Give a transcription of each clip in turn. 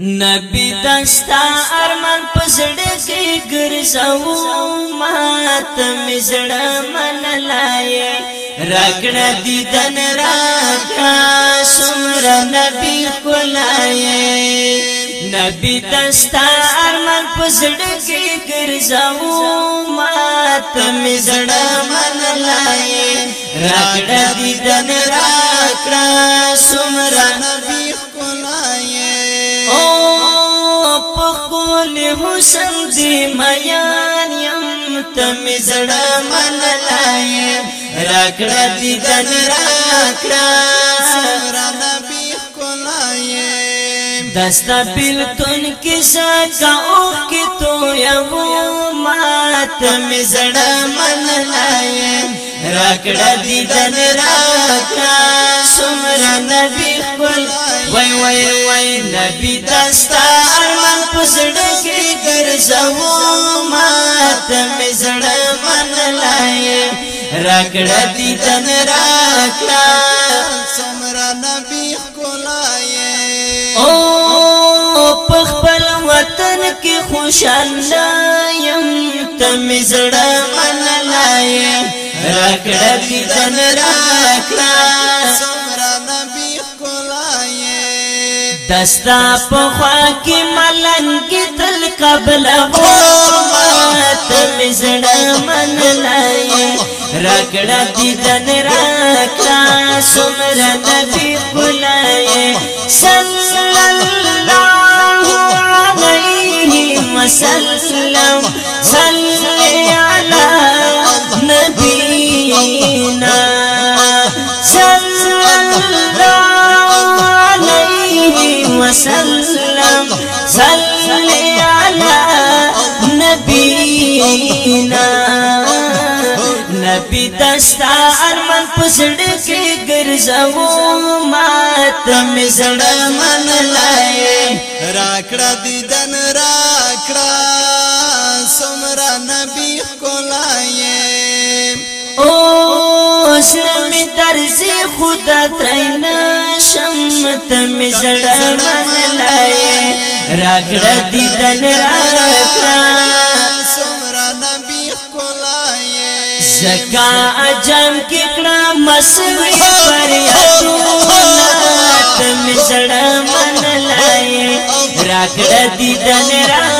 نبی دستا ارمان پسړه کې ګرځاو مات مزړه من لائے راګړه دیدن راکا سمر نبی کولای نبی دستا ارمان پسړه کې ګرځاو مات مزړه من لائے راګړه دیدن راکا سمر نبی سم دی میان یم تم زړه من لای راکړه دې دن راکړه سره نبی خلای دستا بلتون کې ساکا او کې تو یو ما تم زړه من لای راکړه دې دن راکړه سره نبی خلای وای وای وای نبی دستا ارمان پسړه زمو مات می زړه من لای راکړه دي تن راکړه سمرا نبی خلای او پخپل وطن کې خوشاله يم تم زړه من لای راکړه دي تن راکړه دستا پخوا کی ملنگی تل قبل غومات مزڑ من لائی رکڑا دیدن راکا سمر نبی بلائی وسلم صل على نبينا نبي دستا ارمن پسڑ کی گرزا و مات من لائے راکڑا دیدن راکڑا ارزي خدا ترين شمت مي زړه من لای راغړ دي دن راغتا سمرا نبي خلای زکا اجم کړه مسوي پر اتو نات مي زړه من لای راغړ دي دن راغتا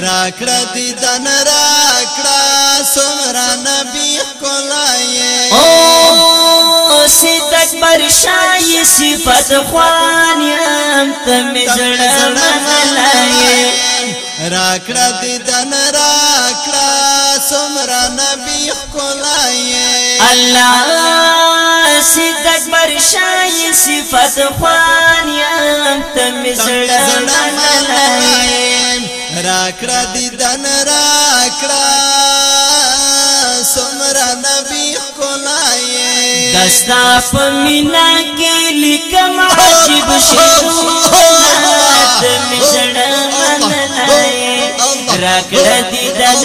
راکړه دې دن راکړه سمرا نبی کولای او سید اکبر شای صفات خوان یم تم زړه منلای راکړه دې دن راکړه سمرا نبی کولای الله سید اکبر شای صفات خوان یم تم زړه منلای राखड़ा दीदन राखड़ा सुमरा नबी को लाए दस्ताप मीना के लिखमा शिव शिव राखड़ा दीदन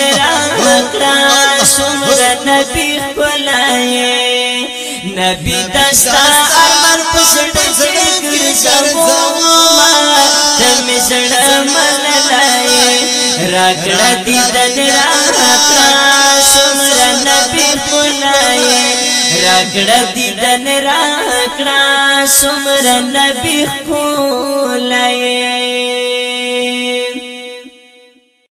नबी को लाए नबी दस्ता अमर راکړه دیدن راکړه سمر نبی خدای راکړه دیدن راکړه سمر نبی خدای